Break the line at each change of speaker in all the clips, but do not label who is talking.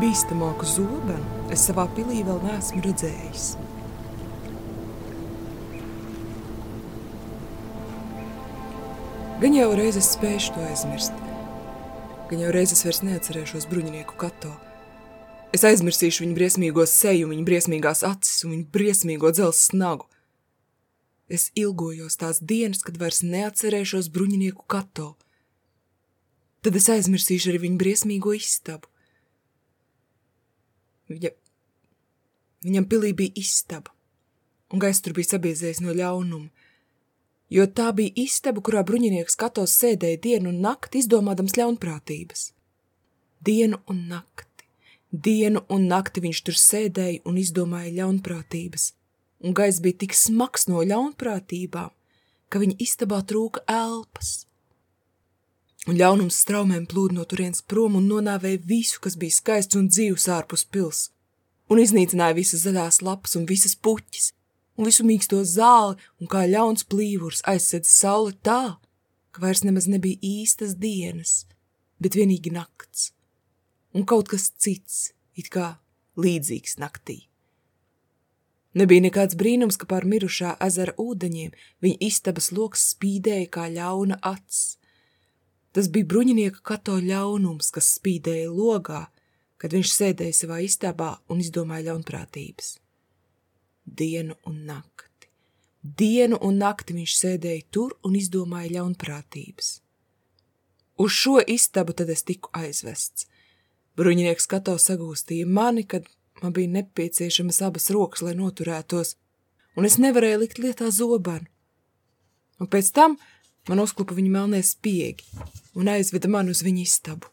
Bīstamāku zobenu es savā pilī vēl neesmu redzējis. Gan jau reiz es spēšu to aizmirst. Gan jau reiz es vairs neatcerēšos bruņinieku kato. Es aizmirsīšu viņu briesmīgo seju, viņu briesmīgās acis un viņu briesmīgo dzelzs snagu. Es ilgojos tās dienas, kad vairs neatcerēšos bruņinieku kato. Tad es aizmirsīšu arī viņu briesmīgo istabu. Viņa, viņam pilī bija istaba, un gaiss tur bija sabiezējis no ļaunuma, jo tā bija istaba, kurā bruņinieks katos sēdēja dienu un nakti, izdomādams ļaunprātības. Dienu un nakti. Dienu un nakti viņš tur sēdēja un izdomāja ļaunprātības, un gaiss bija tik smags no ļaunprātībām, ka viņa istabā trūka elpas. Un ļaunums straumēm plūd no turienes prom un nonāvēja visu, kas bija skaists un dzīvs ārpus pils, un iznīcināja visas zaļās lapas un visas puķis, un visu mīksto zāli, un kā ļauns plīvurs aizsedz saule tā, ka vairs nemaz nebija īstas dienas, bet vienīgi nakts un kaut kas cits, it kā līdzīgs naktī. Nebija nekāds brīnums, ka pār mirušā ezera ūdeņiem viņa istabas loks spīdēja kā ļauna acs. Tas bija bruņinieka kato ļaunums, kas spīdēja logā, kad viņš sēdēja savā istabā un izdomāja ļaunprātības. Dienu un nakti. Dienu un nakti viņš sēdēja tur un izdomāja ļaunprātības. Uz šo istabu tad es tiku aizvests – Bruņinieks kato sagūstīja mani, kad man bija nepieciešamas abas rokas, lai noturētos, un es nevarēju likt lietā zobenu. Un pēc tam man uzklupa viņa melnie spiegi un aizveda mani uz viņa istabu.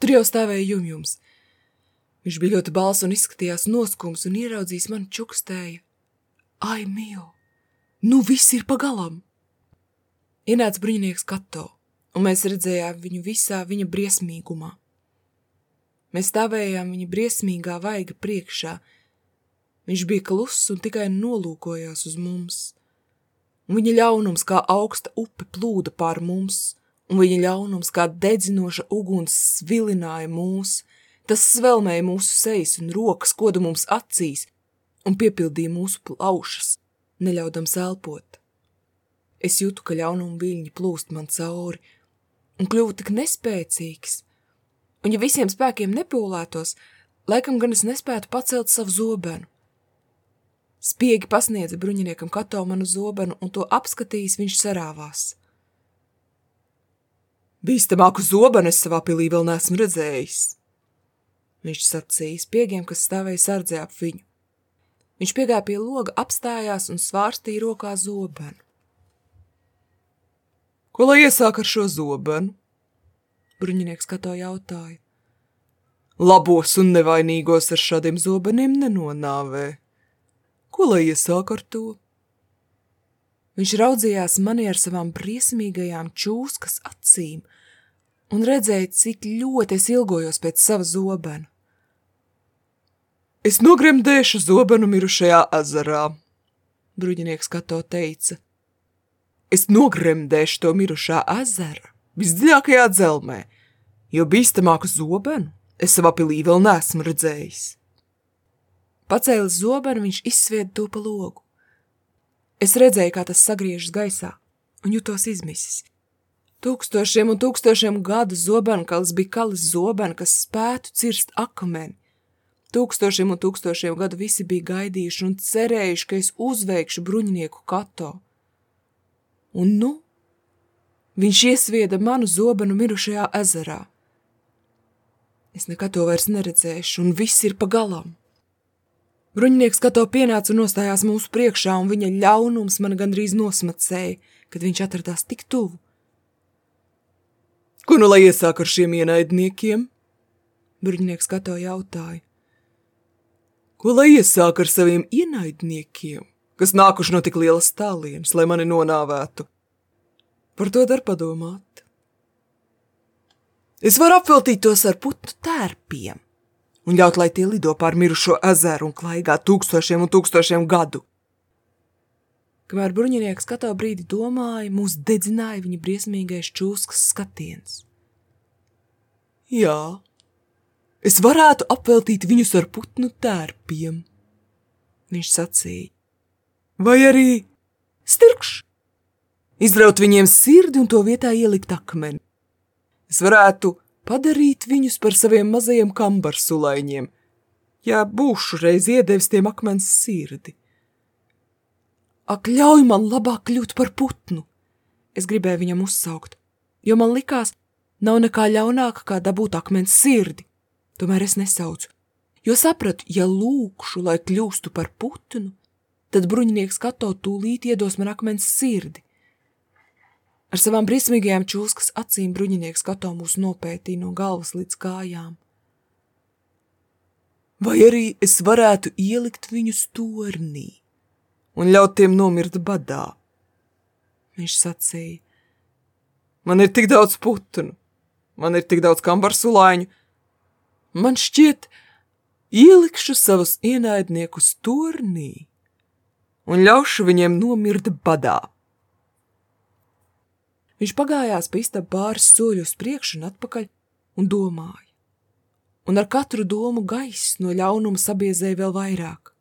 Tur jau stāvēja jumjums. Viņš bija ļoti bals un izskatījās noskums un ieraudzījis mani čukstēja. Ai, mīl, nu viss ir pagalam! Ienāca bruņinieks Kato, un mēs redzējām viņu visā viņa briesmīgumā. Mēs stāvējām viņa briesmīgā vaiga priekšā. Viņš bija kluss un tikai nolūkojās uz mums. Viņa ļaunums kā augsta upe plūda pār mums, un viņa ļaunums kā dedzinoša uguns svilināja mūs, tas svelmēja mūsu sejas un rokas, koda mums acīs, un piepildīja mūsu plaušas, neļaudams elpot. Es jūtu, ka ļaunuma viļņi plūst man cauri, un kļuvu tik nespēcīgs – un ja visiem spēkiem nepūlētos, laikam gan es nespētu pacelt savu zobenu. Spiegi pasniedza bruņiniekam kato manu zobenu, un to apskatījis viņš sarāvās. Bīstamāku zobenu es savā pilī vēl neesmu redzējis, viņš sacīja spiegiem, kas stāvēja sardzē ap viņu. Viņš piegāja pie loga, apstājās un svārstīja rokā zobenu. Ko lai iesāk ar šo zobenu? Bruņinieks kato jautāja. Labos un nevainīgos ar šādiem zobeniem nenonāvē. Ko lai iesāk ar to? Viņš raudzījās mani ar savām briesmīgajām čūskas acīm un redzēja, cik ļoti es ilgojos pēc sava zobena. Es nogremdēšu zobenu mirušajā ezerā, bruģinieks Kato teica. Es nogremdēšu to mirušā ezera visdziļākajā dzelmē, jo bīstamāku zobenu es savā pilī vēl neesmu redzējis. Pacēlis zobenu, viņš izsvieda to pa logu. Es redzēju, kā tas sagriežas gaisā, un jutos izmisis. Tūkstošiem un tūkstošiem gadu zobenkalis bija kalis zobena, kas spētu cirst akameni. Tūkstošiem un tūkstošiem gadu visi bija gaidījuši un cerējuši, ka es uzveikšu bruņinieku kato. Un nu Viņš iesvieda manu zobenu mirušajā ezerā. Es nekad to vairs neredzēšu, un viss ir pa galam. Bruņinieks kato pienāca un nostājās mūsu priekšā, un viņa ļaunums man gandrīz nosmacēja, kad viņš atradās tik tuvu. Ko nu lai iesāk ar šiem ienaidniekiem? Bruņinieks kato jautāja. Ko lai iesāk ar saviem ienaidniekiem, kas nākuši no tik lielas tālienes, lai mani nonāvētu? Par to dar padomāt. Es varu apveltīt tos ar putnu tērpiem un ļaut, lai tie lido pār mirušo ezeru un klaigā tūkstošiem un tūkstošiem gadu. Kamēr bruņinieks katru brīdi domāja, mūs dedzināja viņa briesmīgais čūskas skatiens. Jā, es varētu apveltīt viņus ar putnu tērpiem. Viņš sacīja, vai arī stirkš, izraut viņiem sirdi un to vietā ielikt akmeni. Es varētu padarīt viņus par saviem mazajiem kambarsulaiņiem, ja būšu reiz iedevis tiem akmens sirdi. Ak, ļauj man labāk kļūt par putnu! Es gribēju viņam uzsaukt, jo man likās, nav nekā ļaunāka, kā dabūt akmens sirdi. Tomēr es nesaucu, jo sapratu, ja lūkšu, lai kļūstu par putnu, tad bruņinieks Kato tūlīt iedos man akmens sirdi. Ar savām briesmīgajām čūskas acīm bruņinieks Kato mūs nopētīja no galvas līdz kājām. Vai arī es varētu ielikt viņus tornī un ļaut tiem nomirt badā? Viņš sacīja, man ir tik daudz putnu, man ir tik daudz kambarsulāņu, man šķiet, ielikšu savus ienaidniekus tornī un ļaušu viņiem nomirt badā. Viņš pagājās pa istabu pāris soļus priekšu un atpakaļ un domāja, un ar katru domu gaiss no ļaunuma sabiezēja vēl vairāk.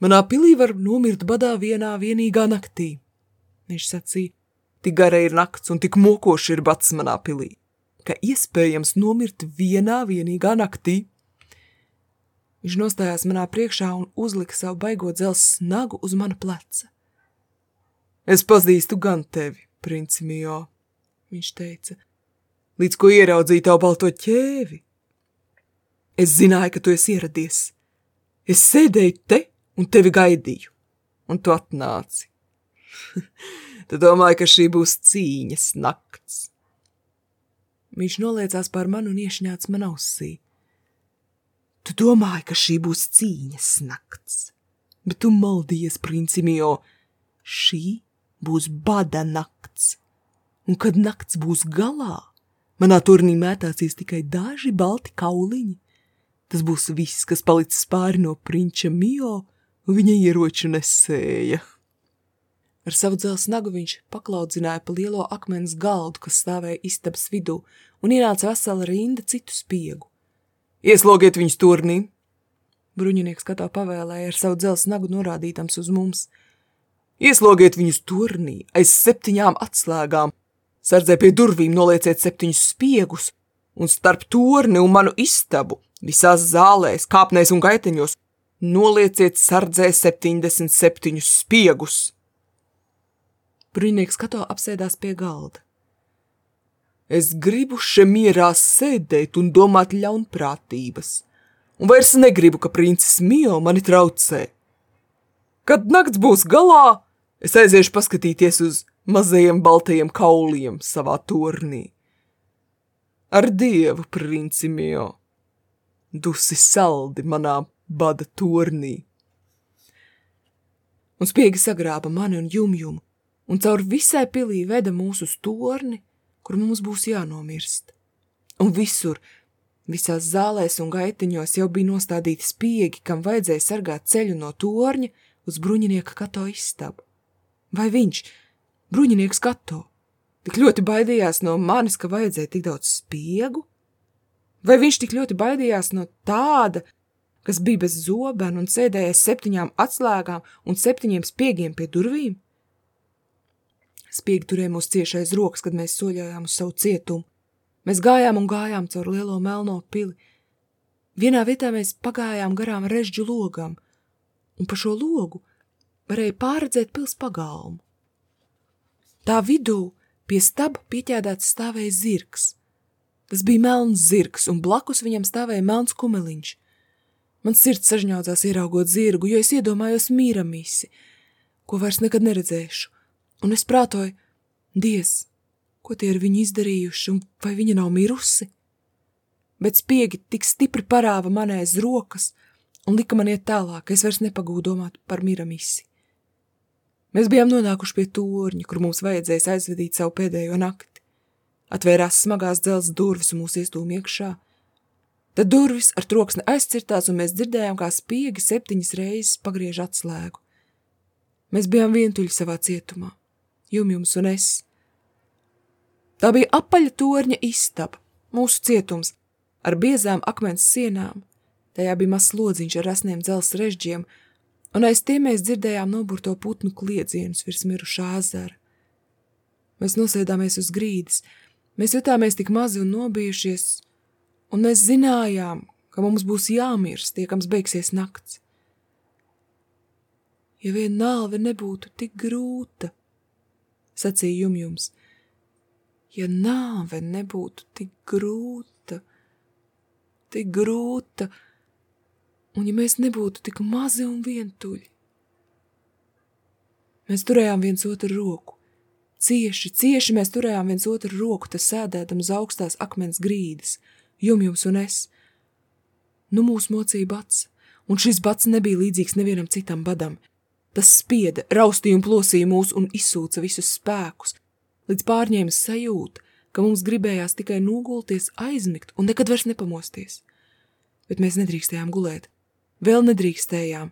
Manā pilī var nomirt badā vienā vienīgā naktī, viņš sacīja, tik gara ir nakts un tik mokoši ir bats manā pilī, ka iespējams nomirt vienā vienīgā naktī. Viņš nostājās manā priekšā un uzlika savu baigo dzels snagu uz mana pleca. Es pazīstu gan tevi, princi Mio, viņš teica, līdz ko ieraudzīju tavu balto ķēvi. Es zināju, ka tu esi ieradies. Es sēdēju te un tevi gaidīju, un tu atnāci. tu domāji, ka šī būs cīņas nakts. Viņš noliecās pār mani un iešņāts man ausī. Tu domāji, ka šī būs cīņas nakts, bet tu maldies, princimio, šī būs bada nakts, un kad nakts būs galā, manā turnī mētāsies tikai daži balti kauliņi. Tas būs viss, kas palicis pāri no prinča Mio viņa ieroču nesēja. Ar savu dzelzs nagu viņš paklaudzināja pa lielo akmens galdu, kas stāvēja istabas vidū, un ienāca vesela rinda citu spiegu. Ieslogiet viņus turnī! Bruņinieks katā pavēlēja ar savu dzelzs nagu norādītams uz mums. Ieslogiet viņus turnī aiz septiņām atslēgām, sardzē pie durvīm nolieciet septiņus spiegus, un starp torni un manu istabu, visās zālēs, kāpnēs un gaiteņos, nolieciet sardzē septiņdesmit septiņus spiegus. Bruņinieks kato apsēdās pie galda. Es gribu še mierā sēdēt un domāt ļaunprātības, un vairs negribu, ka princis Mio mani traucē. Kad nakts būs galā, es aiziešu paskatīties uz mazajiem baltajiem kauliem savā turnī. Ar dievu, princi Mio, dusi saldi manā bada turnī. Un spiegi sagrāba mani un jumjumu, un caur visai pilī veda mūsu torni, kur mums būs jānomirst. Un visur, visās zālēs un gaitiņos jau bija nostādīti spiegi, kam vajadzēja sargāt ceļu no torņa uz bruņinieka kato istabu. Vai viņš, bruņinieks kato, tik ļoti baidījās no manis, ka vajadzēja tik daudz spiegu? Vai viņš tik ļoti baidījās no tāda, kas bija bez zobena un sēdēja septiņām atslēgām un septiņiem spiegiem pie durvīm? Spiegi turēja mūs cieši aiz rokas, kad mēs soļojām uz savu cietumu. Mēs gājām un gājām caur lielo melno pili. Vienā vietā mēs pagājām garām režģu logam, un pa šo logu varēja pārredzēt pils pagalmu. Tā vidū pie staba pieķēdāts stāvēja zirgs. Tas bija melns zirgs, un blakus viņam stāvēja melns kumeliņš. Man sirds sažņaudzās ieraugot zirgu, jo es iedomājos mīramisi, ko vairs nekad neredzēšu un es prātoju, Diez, ko tie ir viņu izdarījuši, un vai viņa nav mirusi? Bet spiegi tik stipri parāva man aiz rokas un lika man iet tālāk, es vairs nepagūdu domāt par miramisi. Mēs bijām nonākuši pie torņa, kur mums vajadzēs aizvedīt savu pēdējo nakti. Atvērās smagās dzelzs durvis un mūs iestūm iekšā. Tad durvis ar troksni aizcirtās, un mēs dzirdējām, kā spiegi septiņas reizes pagriež atslēgu. Mēs bijām vientuļi savā cietumā jumjums un es. Tā bija apaļa torņa istaba, mūsu cietums, ar biezām akmens sienām, tajā bija mazs lodziņš ar rasniem dzels režģiem, un aiz tiem mēs dzirdējām noburto putnu kliedzienus virs mirušā ezera. Mēs nosēdāmies uz grīdas, mēs jutāmies tik mazi un nobijušies, un mēs zinājām, ka mums būs jāmirst, tiekams beigsies nakts. Ja vien nāve nebūtu tik grūta, sacīja jumjums, ja nāve nebūtu tik grūta, tik grūta, un ja mēs nebūtu tik mazi un vientuļi. Mēs turējām viens otru roku. Cieši, cieši mēs turējām viens otru roku, tas sēdētam uz augstās akmens grīdas, jumjums un es. Nu mūs mocīja bats, un šis bats nebija līdzīgs nevienam citam badam. Tas spieda, raustīja un plosīja mūs un izsūca visus spēkus, līdz pārņēma sajūta, ka mums gribējās tikai nogulties, aizmigt un nekad vairs nepamosties. Bet mēs nedrīkstējām gulēt, Vēl nedrīkstējām.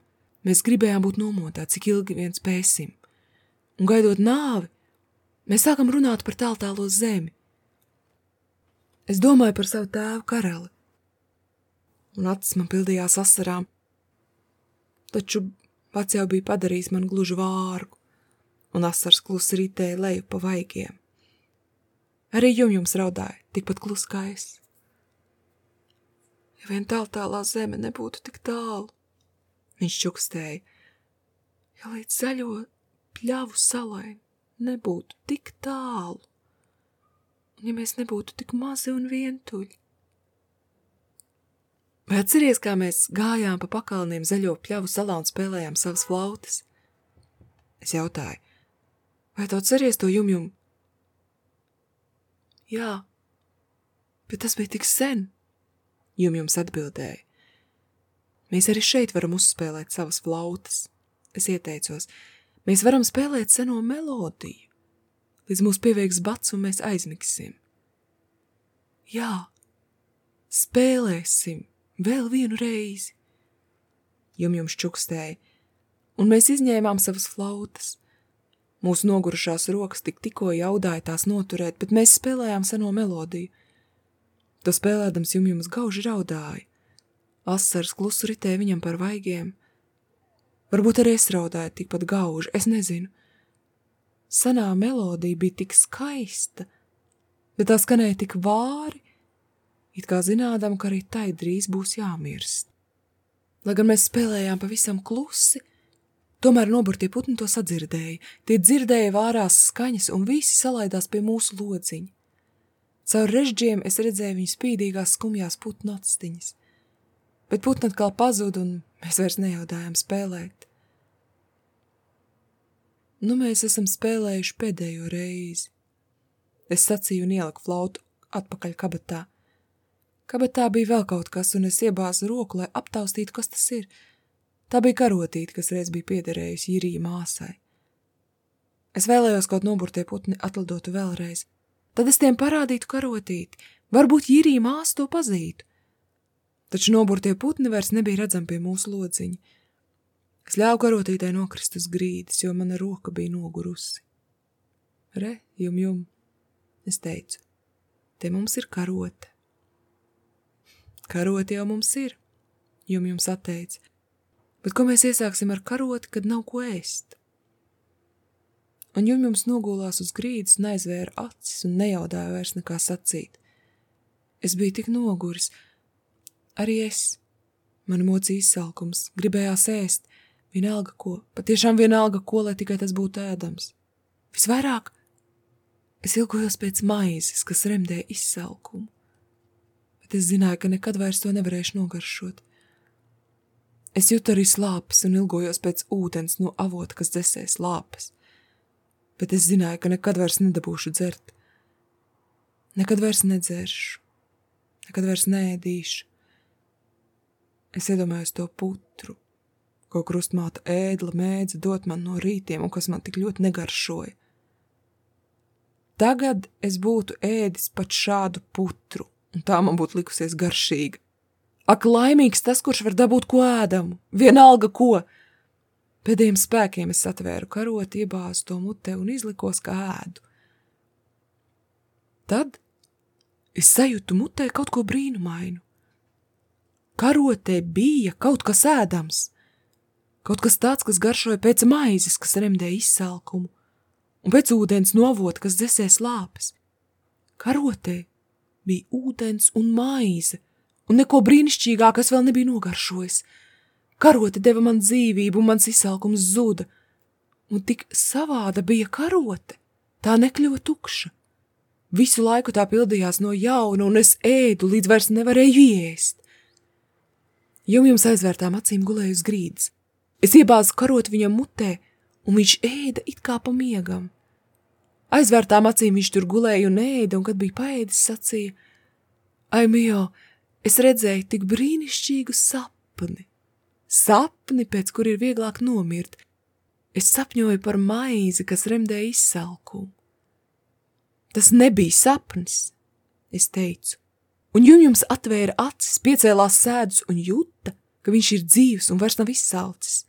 Mēs gribējām būt nomotā, cik ilgi vien spēsim. Un gaidot nāvi, mēs sākam runāt par tāltālo zemi. Es domāju par savu tēvu karali, un acis man pildījās asarām, taču pats jau bija padarījis man gluži vārgu, un asars klusi ritēja leju pa vaigiem. Arī jums raudāja, tikpat klus kā es. Ja vien tāl tālā zeme nebūtu tik tālu, viņš čukstēja, ja līdz zaļo pļavu salai nebūtu tik tālu, un ja mēs nebūtu tik mazi un vientuļi. Vai atceries, kā mēs gājām pa pakalniem zaļo pļavu salā un spēlējām savas flautas? Es jautāju, vai tu atceries to jumjumu? Jā, bet tas bija tik sen. Jum jums atbildēja. Mēs arī šeit varam uzspēlēt savas flautas. Es ieteicos, mēs varam spēlēt seno melodiju, līdz mūs pieveiks bats un mēs aizmigsim. Jā, spēlēsim vēl vienu reizi. Jum jums čukstēja, un mēs izņēmām savas flautas. Mūsu nogurušās rokas tik tikko jaudāja tās noturēt, bet mēs spēlējām seno melodiju – To spēlēdams jumjums gauži raudāja. Asars klusu ritēja viņam par vaigiem. Varbūt arī es raudāju tikpat gauži, es nezinu. Senā melodija bija tik skaista, bet tā skanēja tik vāri, it kā zinādam, ka arī tai drīz būs jāmirst. Lai gan mēs spēlējām pavisam klusi, tomēr noburtie putni to sadzirdēja, tie dzirdēja vārās skaņas un visi salaidās pie mūsu lodziņa. Caur režģiem es redzēju viņu spīdīgās skumjās putnu atstiņas, bet putni atkal pazuda un mēs vairs nejaudājām spēlēt. Nu mēs esam spēlējuši pēdējo reizi. Es sacīju un ieliku flautu atpakaļ kabatā. Kabatā bija vēl kaut kas, un es iebāzu roku, lai aptaustītu, kas tas ir. Tā bija karotīte, kas reiz bija piederējusi Jirija māsai. Es vēlējos kaut noburtie putni atlidotu vēlreiz – Tad es tiem parādītu karotīti, varbūt Jirija māsa to pazītu. Taču noburtie putni vairs nebija redzami pie mūsu lodziņa. Es ļāvu karotītē nokrist uz grīdas, jo mana roka bija nogurusi. Re, jum, jum, es teicu, te mums ir karote. Karote jau mums ir, jum jums atteica, bet ko mēs iesāksim ar karoti, kad nav ko ēst? Un jumjums nogulās uz grīdas un aizvēra acis un nejaudāja vairs nekā sacīt. Es biju tik noguris. Arī es. Man mocīja izsalkums, gribējās ēst, vienalga ko, patiešām vienalga ko, lai tikai tas būtu ēdams. Visvairāk es ilgojos pēc maizes, kas remdēja izsalkumu, bet es zināju, ka nekad vairs to nevarēšu nogaršot. Es jūtu arī slāpes un ilgojos pēc ūdens no avota, kas dzesēs slāpes bet es zināju, ka nekad vairs nedabūšu dzert. Nekad vairs nedzeršu, nekad vairs nēdīšu. Es iedomājos to putru, ko krustmāta ēdla mēdza dot man no rītiem un kas man tik ļoti negaršoja. Tagad es būtu ēdis pat šādu putru, un tā man būtu likusies garšīga. Ak, laimīgs tas, kurš var dabūt ko ēdamu, vienalga ko, Pēdējiem spēkiem es atvēru karoti, iebāzu to mutē un izlikos, kā ēdu. Tad es sajūtu mutē kaut ko brīnumainu. Karotē bija kaut kas ēdams, kaut kas tāds, kas garšoja pēc maizes, kas remdē izsalkumu, un pēc ūdens novota, kas dzesē slāpes. Karotē bija ūdens un maize, un neko brīnišķīgāk es vēl nebiju nogaršojis. Karote deva man dzīvību, un mans izsalkums zuda, un tik savāda bija karote, tā nekļuva tukša. Visu laiku tā pildījās no jauna, un es ēdu, līdz vairs nevarēju iest. Jumjums aizvērtām acīm gulēja uz grīdas. Es iebāzu karot viņam mutē, un viņš ēda it kā pa miegam. Aizvērtām acīm viņš tur gulēja un ēda, un kad bija paēdis, sacīja: Ai, mio, es redzēju tik brīnišķīgu sapni. Sapni, pēc kur ir vieglāk nomirt. Es sapņoju par maizi, kas remdē izsalkumu. Tas nebija sapnis, es teicu un Jumjums atvēra acis, piecēlās sēdus un jūta, ka viņš ir dzīvs un vairs nav izsalcis.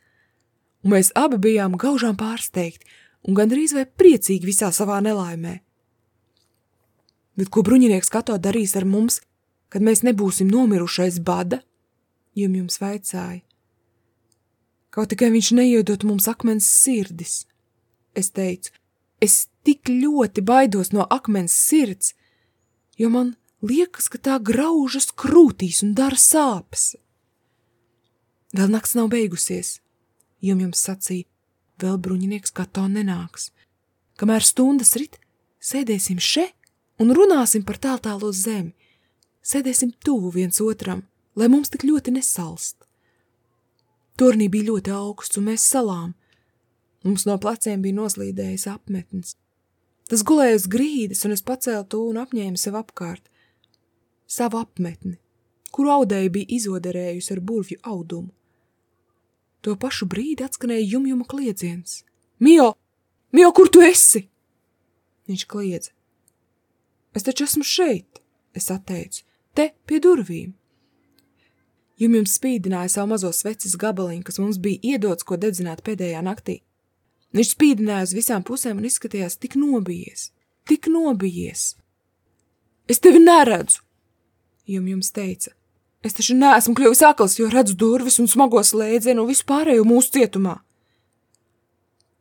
Un mēs abi bijām gaužām pārsteigti un gandrīz vai priecīgi visā savā nelaimē. Bet ko bruņinieks Kato darīs ar mums, kad mēs nebūsim nomirušais bada? Jumjums vaicāja. Kaut tikai viņš neiedot mums akmens sirdis. Es teicu, es tik ļoti baidos no akmens sirds, jo man Liekas, ka tā graužas krūtīs un dara sāpes. Vēl nakts nav beigusies, jum jums sacīja, vēl bruņinieks kā to nenāks. Kamēr stundas rit, sēdēsim še un runāsim par tā tālo zemi. Sēdēsim tuvu viens otram, lai mums tik ļoti nesalst. Tornī bija ļoti augsts un mēs salām. Mums no pleciem bija noslīdējis apmetnis. Tas gulēja uz grīdas, un es pacēlu to un apņēmu sev apkārt savu apmetni, kuru audēja bija izoderējusi ar burvju audumu. To pašu brīdi atskanēja jumjuma kliedziens. Mio, Mio, kur tu esi? Viņš kliedza. Es taču esmu šeit, es atteicu, te pie durvīm. Jumjums spīdināja savu mazo sveces gabaliņu, kas mums bija iedots, ko dedzināt pēdējā naktī. Viņš spīdināja uz visām pusēm un izskatījās tik nobijies, tik nobijies. Es tevi neredzu, Jum jums teica, es taču neesmu kļuvis akls, jo redzu durvis un smago slēdzienu un vispārējo mūsu cietumā.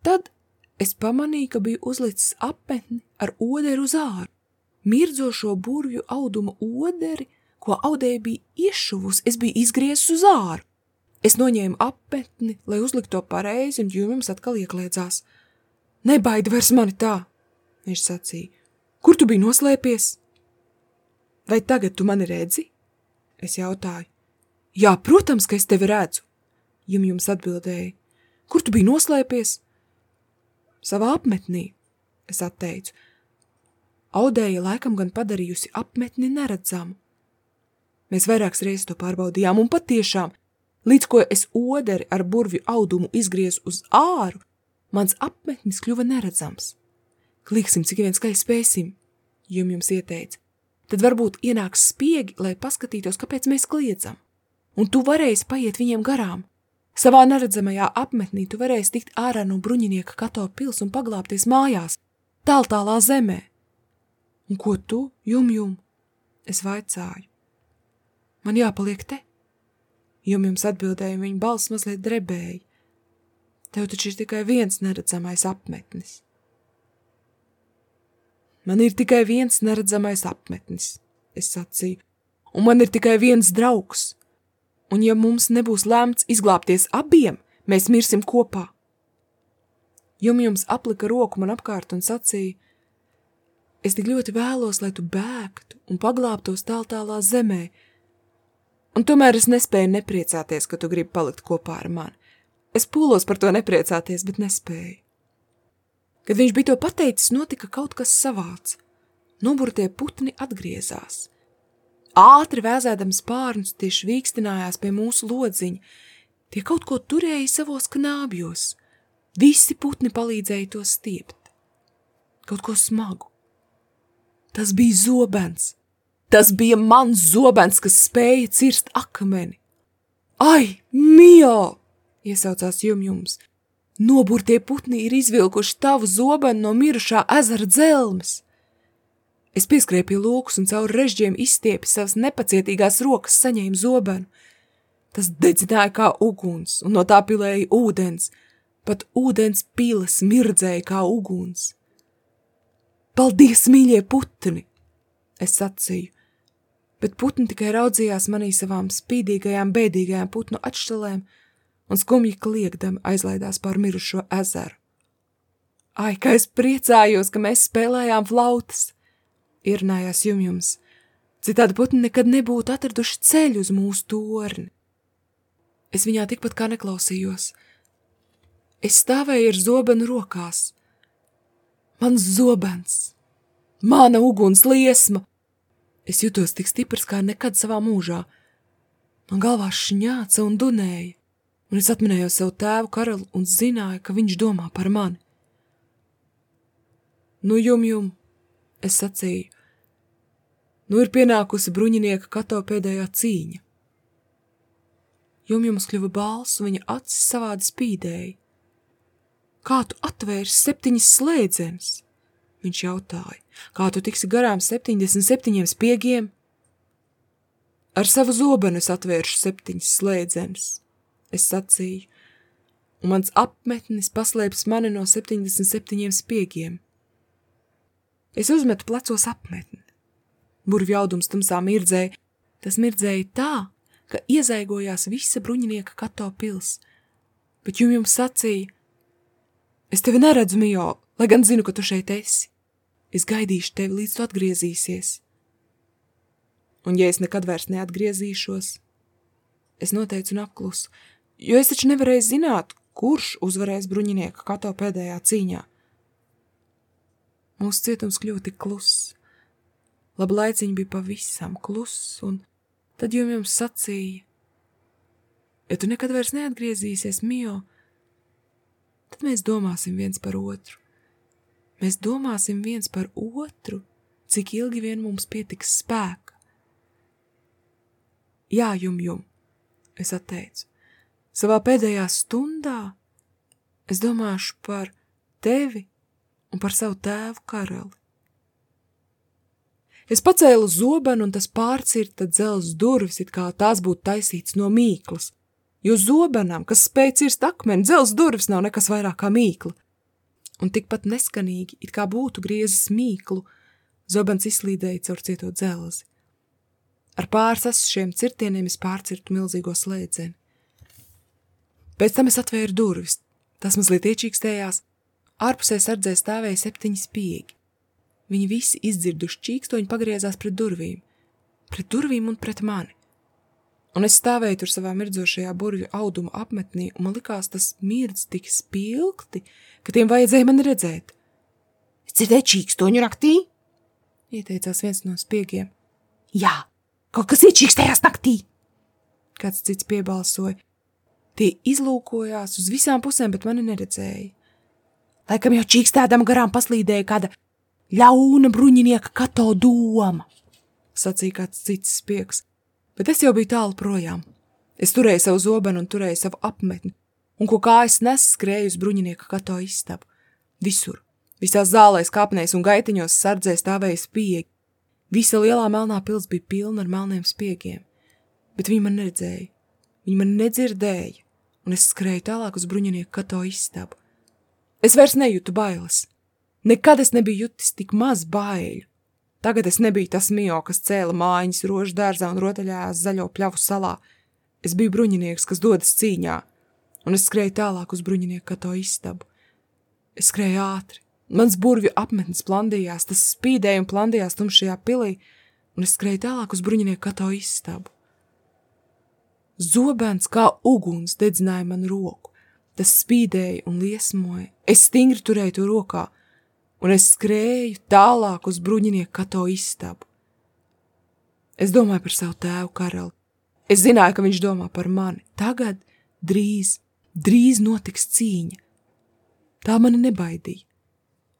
Tad es pamanīju, ka biju uzlicis apmetni ar oderu uz āru, mirdzošo burvju auduma oderi, ko audēja bija iešuvusi, es biju izgriezis uz āru. Es noņēmu apmetni, lai uzliktu to pareizi, un jūmjums atkal iekliedzās. Nebaidi vairs mani tā, viņš sacīja. Kur tu biji noslēpies? Vai tagad tu mani redzi? Es jautāju. Jā, protams, ka es tevi redzu. Jum jums atbildēja. Kur tu biji noslēpies? Savā apmetnī, es atteicu. Audēja laikam gan padarījusi apmetni neredzamu. Mēs vairākas reizes to pārbaudījām, un patiešām, līdz ko es oderi ar burvju audumu izgriezu uz āru, mans apmetnis kļuva neredzams. Kliksim, cik vien skai spēsim, jum jums ieteica tad varbūt ienāks spiegi, lai paskatītos, kāpēc mēs kliedzam. Un tu varēsi paiet viņiem garām. Savā neredzamajā apmetnī tu varēsi tikt ārā no bruņinieka kato pils un paglāpties mājās, tāl tālā zemē. Un ko tu, jum jum? Es vaicāju. Man jāpaliek te. Jum jums atbildēja, viņa balss mazliet drebēja. Tev taču ir tikai viens neredzamais apmetnis. Man ir tikai viens neredzamais apmetnis, es sacīju, un man ir tikai viens draugs. Un ja mums nebūs lēmts izglābties abiem, mēs mirsim kopā. Jumjums aplika roku man apkārt un sacīja, es tik ļoti vēlos, lai tu bēgtu un paglābtos tāl tālā zemē, un tomēr es nespēju nepriecāties, ka tu gribi palikt kopā ar mani. Es pūlos par to nepriecāties, bet nespēju. Kad viņš bija to pateicis, notika kaut kas savāds. Noburtie putni atgriezās. Ātri vēzēdams pārnus tie švīkstinājās pie mūsu lodziņa. Tie kaut ko turēja savos knābjos. Visi putni palīdzēja to stiept. Kaut ko smagu. Tas bija zobens. Tas bija mans zobens, kas spēja cirst akmeni. Ai, mio! iesaucās jumjums. Noburtie putni ir izvilkuši tavu zobenu no mirušā ezera dzelmes. Es pieskrēju pie lūkus un caur režģiem izstiepi savas nepacietīgās rokas saņēmu zobenu. Tas dedzināja kā uguns, un no tā pilēja ūdens, pat ūdens pīles mirdzēja kā uguns. Paldies, mīļie putni! Es sacīju, bet putni tikai raudzījās manī savām spīdīgajām, bēdīgajām putnu atšķelēm un skumji kliegdami aizlaidās pār mirušo ezeru. Ai, kā es priecājos, ka mēs spēlējām flautas! Ierunājās jumjums, citādi putni nekad nebūtu atraduši ceļu uz mūsu torni. Es viņā tikpat kā neklausījos. Es stāvēju ar zobenu rokās. Mans zobens! Mana uguns liesma! Es jutos tik stiprs kā nekad savā mūžā. Man galvā šņāca un dunēja, un es atminēju savu tēvu karalu un zināju, ka viņš domā par mani. Nu, jum, jum, es sacīju, nu ir pienākusi bruņinieka kato pēdējā cīņa. Jum jums kļuva balss, un viņa acis savādi spīdēja. Kā tu atvērsi septiņas slēdzenes? Viņš jautāja, kā tu tiksi garām septiņdesmit septiņiem spiegiem? Ar savu zobenu es atvēršu septiņas slēdzenes, es sacīju, un mans apmetnis paslēps mani no septiņdesmit septiņiem spiegiem. Es uzmetu plecos apmetni. Burvju audums tumsā mirdzēja, tas mirdzēja tā, ka iezaigojās visa bruņinieka kato pils, bet jum jums sacīja, es tevi neredzu, Mijo, lai gan zinu, ka tu šeit esi. Es gaidīšu tevi, līdz tu atgriezīsies. Un ja es nekad vairs neatgriezīšos, es noteicu un apklusu, jo es taču nevarēju zināt, kurš uzvarēs bruņinieka kato pēdējā cīņā. Mūsu cietums kļuva tik kluss. Labi laiciņi bija pavisam kluss, un tad jau jums sacīja, ja tu nekad vairs neatgriezīsies, Mio, tad mēs domāsim viens par otru. Mēs domāsim viens par otru, cik ilgi vien mums pietiks spēka. Jā, jum, jum, es atteicu, savā pēdējā stundā es domāšu par tevi un par savu tēvu karali. Es pacēlu zobenu, un tas pārcirta dzels durvis, it kā tās būtu taisīts no mīklas, jo zobenam, kas spēj cirst akmeni, dzels durvis nav nekas vairāk kā mīkla. Un tikpat neskanīgi, it kā būtu griezis mīklu, zobens izslīdēja caur cieto dzelzi. Ar pāris šiem cirtieniem es pārcirtu milzīgo slēdzeni. Pēc tam es atvēru durvis, tas mazliet iečīkstējās, Ārpusē sardzē stāvēja septiņi spiegi. Viņi visi izdzirduši čīkstoņu pagriezās pret durvīm. Pret durvīm un pret mani. Un es stāvēju tur savā mirdzošajā burvju auduma apmetnī, un man likās tas mirdz tik spilgti, ka tiem vajadzēja mani redzēt. Es dzirdēju čīkstoņu naktī? Ieteicās viens no spiegiem. Jā, kaut kas iečīkstējās naktī! Kāds cits piebalsoja. Tie izlūkojās uz visām pusēm, bet mani neredzēja. Laikam jau čīkstēdam garām paslīdēja kāda ļauna bruņinieka kato doma, sacīja kāds cits spiegs, bet es jau biju tālu projām. Es turēju savu zobenu un turēju savu apmetni, un ko kājas nes skrēju uz bruņinieka kato istabu. Visur, visās zālēs, kāpnēs un gaitiņos sardzē stāvēja spiegi. Visa lielā melnā pils bija pilna ar melniem spiegiem, bet viņi man neredzēja, viņi man nedzirdēja, un es skrēju tālāk uz bruņinieku kato istabu. Es vairs nejūtu bailes. Nekad es nebiju jutis tik maz baiļu. Tagad es nebiju tas mio, kas cēla mājiņas rožu dārzā un rotaļājās zaļo pļavu salā. Es biju bruņinieks, kas dodas cīņā, un es skrēju tālāk uz bruņinieku kato istabu. Es skrēju ātri. Mans burvju apmetnis plandījās, tas spīdēja un plandījās tumšajā pilī, un es skrēju tālāk uz bruņinieku kato istabu. Zobens kā uguns dedzināja man roku. Tas spīdēja un liesmoja. Es stingri turēju to rokā, un es skrēju tālāk uz bruņinieku kato istabu. Es domāju par savu tēvu karali. Es zināju, ka viņš domā par mani. Tagad, drīz, drīz notiks cīņa. Tā mani nebaidīja.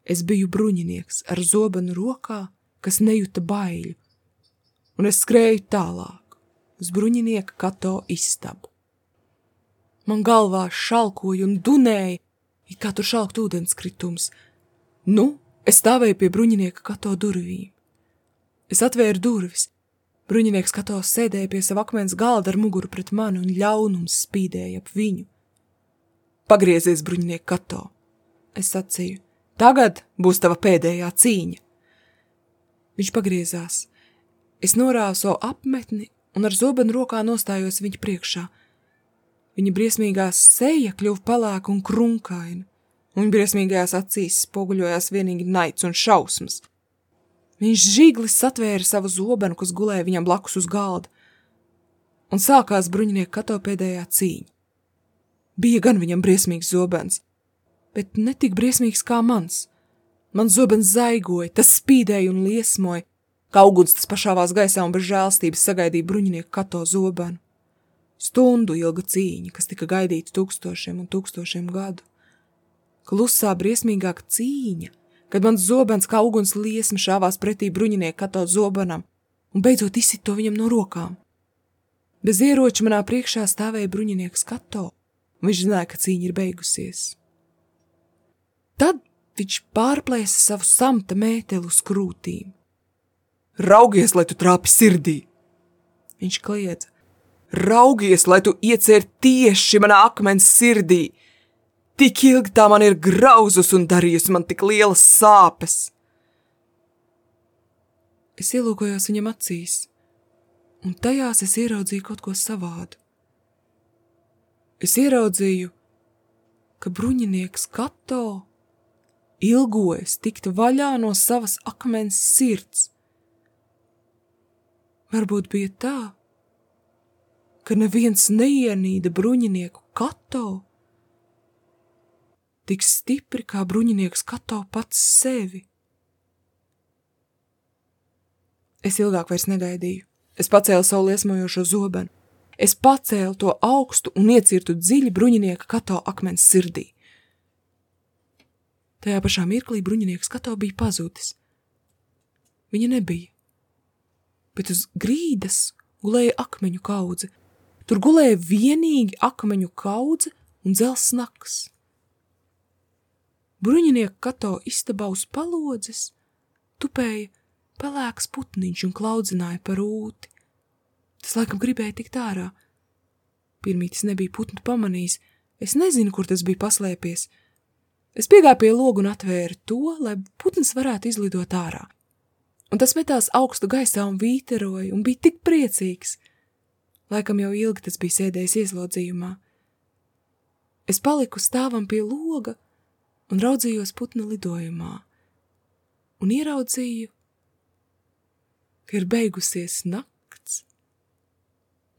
Es biju bruņinieks ar zobenu rokā, kas nejuta baiļu, un es skrēju tālāk uz bruņinieka kato istabu. Man galvā šalkoja un dunēja, it kā tur šalkt ūdenskritums. Nu, es stāvēju pie bruņinieka kato durvīm. Es atvēru durvis. Bruņinieks katos sēdēja pie sava akmens galda ar muguru pret mani un ļaunums spīdēja ap viņu. Pagriezies, bruņiniek kato, es sacīju. Tagad būs tava pēdējā cīņa. Viņš pagriezās. Es norāvu savu apmetni un ar zobenu rokā nostājos viņa priekšā. Viņa briesmīgā seja kļuva palāka un krunkaina, un briesmīgajās acīs spoguļojās vienīgi naids un šausmas. Viņš žiglis satvēra savu zobenu, kas gulēja viņam blakus uz galda, un sākās bruņinieka kato pēdējā cīņa. Bija gan viņam briesmīgs zobens, bet ne tik briesmīgs kā mans. Man zobens zaigoja, tas spīdēja un liesmoja, kā uguns tas pašāvās gaisā un bez žēlstības sagaidīja bruņinieku kato zobenu. Stundu ilga cīņa, kas tika gaidīta tūkstošiem un tūkstošiem gadu. Klusā briesmīgāka cīņa, kad mans zobens kā uguns liesma šāvās pretī bruņinieku kato zobenam un beidzot izsit to viņam no rokām. Bez ieroča manā priekšā stāvēja bruņinieks kato, un viņš zināja, ka cīņa ir beigusies. Tad viņš pārplēsa savu samta mēteli uz krūtīm. Raugies, lai tu trāpi sirdī! Viņš kliedza. Raugies, lai tu iecer tieši manā akmens sirdī! Tik ilgi tā man ir grauzus un darījusi man tik lielas sāpes! Es ielūkojos viņam acīs, un tajās es ieraudzīju kaut ko savādu. Es ieraudzīju, ka bruņinieks Kato ilgojas tikt vaļā no savas akmens sirds – Varbūt bija tā, ka neviens neienīda bruņinieku kato tik stipri kā bruņinieks kato pats sevi. Es ilgāk vairs negaidīju. Es pacēlu savu liesmojošo zobenu. Es pacēlu to augstu un iecirtu dziļi bruņinieka kato akmens sirdī. Tajā pašā mirklī bruņinieks kato bija pazudis. Viņa nebija bet uz grīdas gulēja akmeņu kaudze. Tur gulēja vienīgi akmeņu kaudze un dzels naks. Bruņinieku kato istabā uz palodzes tupēja pelēks putniņš un klaudzināja par ūti. Tas laikam gribēja tikt ārā. Pirmītis nebija putnu pamanījis, es nezinu, kur tas bija paslēpies. Es piegāju pie logu un atvēru to, lai putns varētu izlidot ārā un tas metās augstu gaisā un vīteroja un bija tik priecīgs. Laikam jau ilgi tas bija sēdējis ieslodzījumā. Es paliku stāvam pie loga un raudzījos putna lidojumā, un ieraudzīju, ka ir beigusies nakts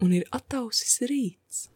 un ir atausis rīts.